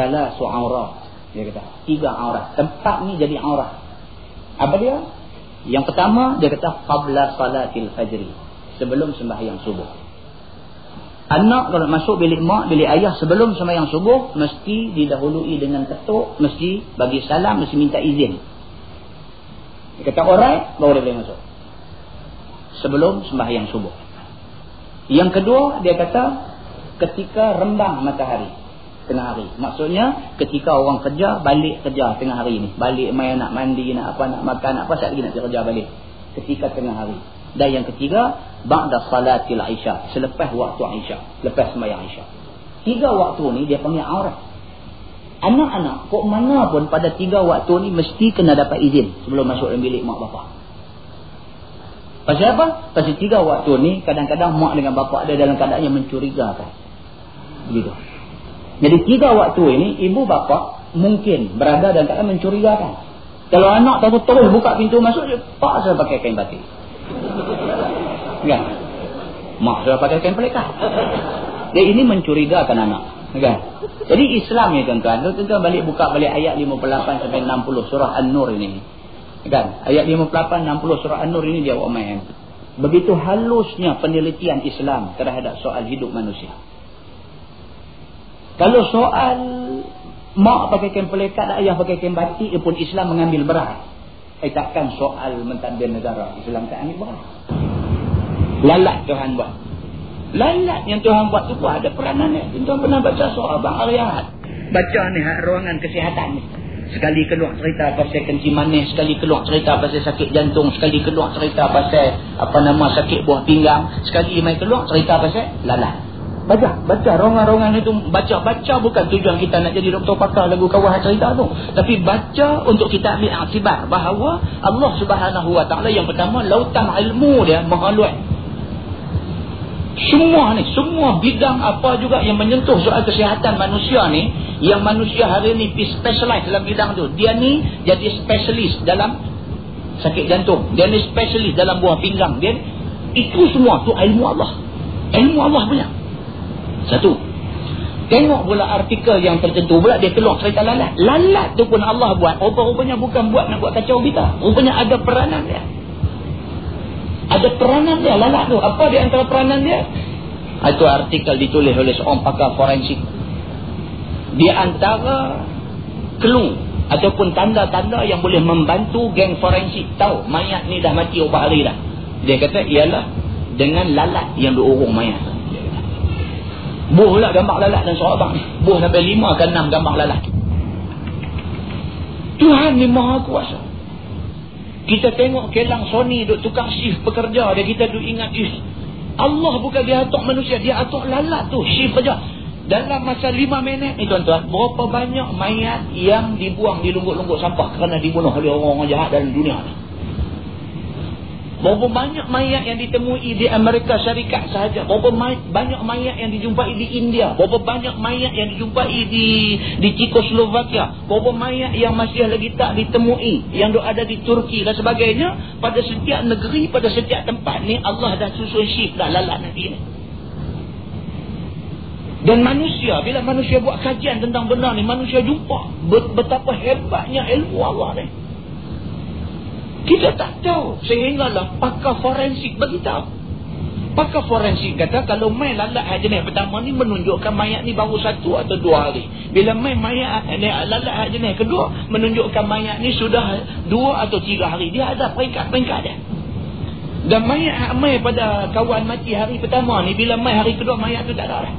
salah su'aurat. Dia kata, tiga aurat. Tempat ni jadi aurat. Apa dia? Yang pertama, dia kata, qabla salatil fajri. Sebelum sembahyang subuh. Anak kalau masuk bilik mak, bilik ayah sebelum sembahyang subuh, mesti didahului dengan ketuk, mesti bagi salam, mesti minta izin. Dia kata, alright, baru dia boleh masuk. Sebelum sembahyang subuh. Yang kedua, dia kata, ketika rembang matahari tengah hari. Maksudnya ketika orang kerja balik kerja tengah hari ni. Balik main nak mandi nak apa nak makan apa saat lagi nak kerja balik. Ketika tengah hari. Dan yang ketiga ba'da salatil isya, selepas waktu isya, lepas sembahyang isya. Tiga waktu ni dia panggil aurat. Anak-anak kok mana pun pada tiga waktu ni mesti kena dapat izin sebelum masuk dalam bilik mak bapak. Pasal apa? Pasal tiga waktu ni kadang-kadang mak dengan bapak ada dalam keadaan yang mencurigakan. Begitu. Jadi tiga waktu ini ibu bapa mungkin berada dalam keadaan mencurigakan. Kalau anak tahu terus buka pintu masuk dia pak saya pakai kain batik. Kan? Mak saya pakai kain pelikat. Dia ini mencurigakan anak. Kan? Jadi Islam ni tuan-tuan, tuan-tuan balik buka balik ayat 58 sampai 60 surah An-Nur ini. Kan? Ayat 58 60 surah An-Nur ini dia main. Begitu halusnya penelitian Islam terhadap soal hidup manusia. Kalau soal mak pakai kain pelekat ayah pakai kain batik pun Islam mengambil berat. Eh takkan soal mentadbir negara Islam tak ambil berat. Lalat Tuhan buat. Lalat yang Tuhan buat tu pun ada peranan ni. Tuan pernah baca soal Abang Ariyat. Baca ni ruangan kesihatan ni. Sekali keluar cerita pasal kencing manis, sekali keluar cerita pasal sakit jantung, sekali keluar cerita pasal apa nama sakit buah pinggang, sekali mai keluar cerita pasal lalat. Baca, baca rongan-rongan itu baca-baca bukan tujuan kita nak jadi doktor pakar lagu kawah cerita tu. Tapi baca untuk kita ambil aktibar bahawa Allah Subhanahu Wa Taala yang pertama lautan ilmu dia luas. Semua ni, semua bidang apa juga yang menyentuh soal kesihatan manusia ni, yang manusia hari ni specialize dalam bidang tu. Dia ni jadi specialist dalam sakit jantung. Dia ni specialist dalam buah pinggang. Dia itu semua tu ilmu Allah. Ilmu Allah punya. Satu. Tengok pula artikel yang tertentu pula dia keluar cerita lalat. Lalat tu pun Allah buat. Rupa-rupanya bukan buat nak buat kacau kita. Rupanya ada peranan dia. Ada peranan dia lalat tu. Apa di antara peranan dia? Itu artikel ditulis oleh seorang pakar forensik. Di antara clue ataupun tanda-tanda yang boleh membantu geng forensik tahu mayat ni dah mati berapa hari dah. Dia kata ialah dengan lalat yang diurung mayat. Buh lah gambar lalat dan sahabat ni. Buh sampai lima ke enam gambar lalat. Tuhan ni maha kuasa. Kita tengok kelang Sony duk tukar shift pekerja dia. Kita duk ingat ish. Allah bukan dia atuk manusia. Dia atuk lalat tu. Shift saja. Dalam masa lima minit ni tuan-tuan. Berapa banyak mayat yang dibuang di lungguk-lungguk sampah. Kerana dibunuh oleh orang-orang jahat dalam dunia ni. Berapa banyak mayat yang ditemui di Amerika Syarikat sahaja. Berapa banyak mayat yang dijumpai di India. Berapa banyak mayat yang dijumpai di di Czechoslovakia. Berapa mayat yang masih lagi tak ditemui. Yang ada di Turki dan sebagainya. Pada setiap negeri, pada setiap tempat ni Allah dah susun shift dah lalat nanti ni. Dan manusia, bila manusia buat kajian tentang benar ni, manusia jumpa betapa hebatnya ilmu Allah ni. Kita tak tahu. Sehinggalah pakar forensik beritahu. Pakar forensik kata kalau main lalat haji jenis pertama ni menunjukkan mayat ni baru satu atau dua hari. Bila main mayat lalat haji jenis kedua menunjukkan mayat ni sudah dua atau tiga hari. Dia ada peringkat-peringkat dia. Dan mayat mai pada kawan mati hari pertama ni bila mai hari kedua mayat tu tak ada.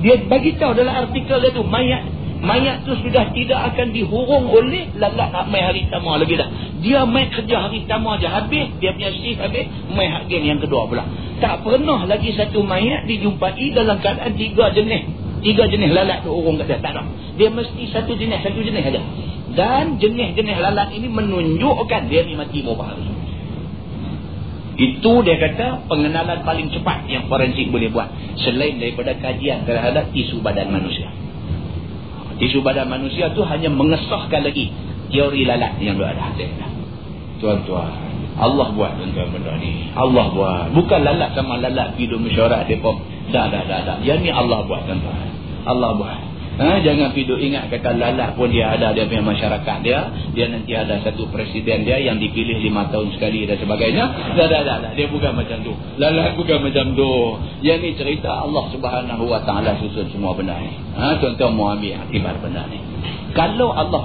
Dia bagi tahu dalam artikel dia tu mayat mayat tu sudah tidak akan dihurung oleh lalat nak mai hari pertama lagi dah. Dia mai kerja hari pertama aja habis, dia punya shift habis, mai hak yang kedua pula. Tak pernah lagi satu mayat dijumpai dalam keadaan tiga jenis. Tiga jenis lalat tu urung kat dia. Tak ada. Dia mesti satu jenis, satu jenis saja. Dan jenis-jenis lalat ini menunjukkan dia ni mati berapa hari. Itu dia kata pengenalan paling cepat yang forensik boleh buat. Selain daripada kajian terhadap tisu badan manusia. Tisu badan manusia tu hanya mengesahkan lagi teori lalat yang ada. Tuan-tuan, Allah buat tuan-tuan benda ni. Allah buat. Bukan lalat sama lalat hidup mesyuarat mereka. Dah, dah, dah, dah. Yang ni Allah buat tuan-tuan. Allah buat. Ha, jangan pergi ingat kata lalat pun dia ada dia punya masyarakat dia. Dia nanti ada satu presiden dia yang dipilih lima tahun sekali dan sebagainya. Tak, tak, tak. Dia bukan macam tu. Lalat bukan macam tu. Yang ni cerita Allah subhanahu wa ta'ala susun semua benda ni. Ha, tuan-tuan mau ambil akibat benda ni. Kalau Allah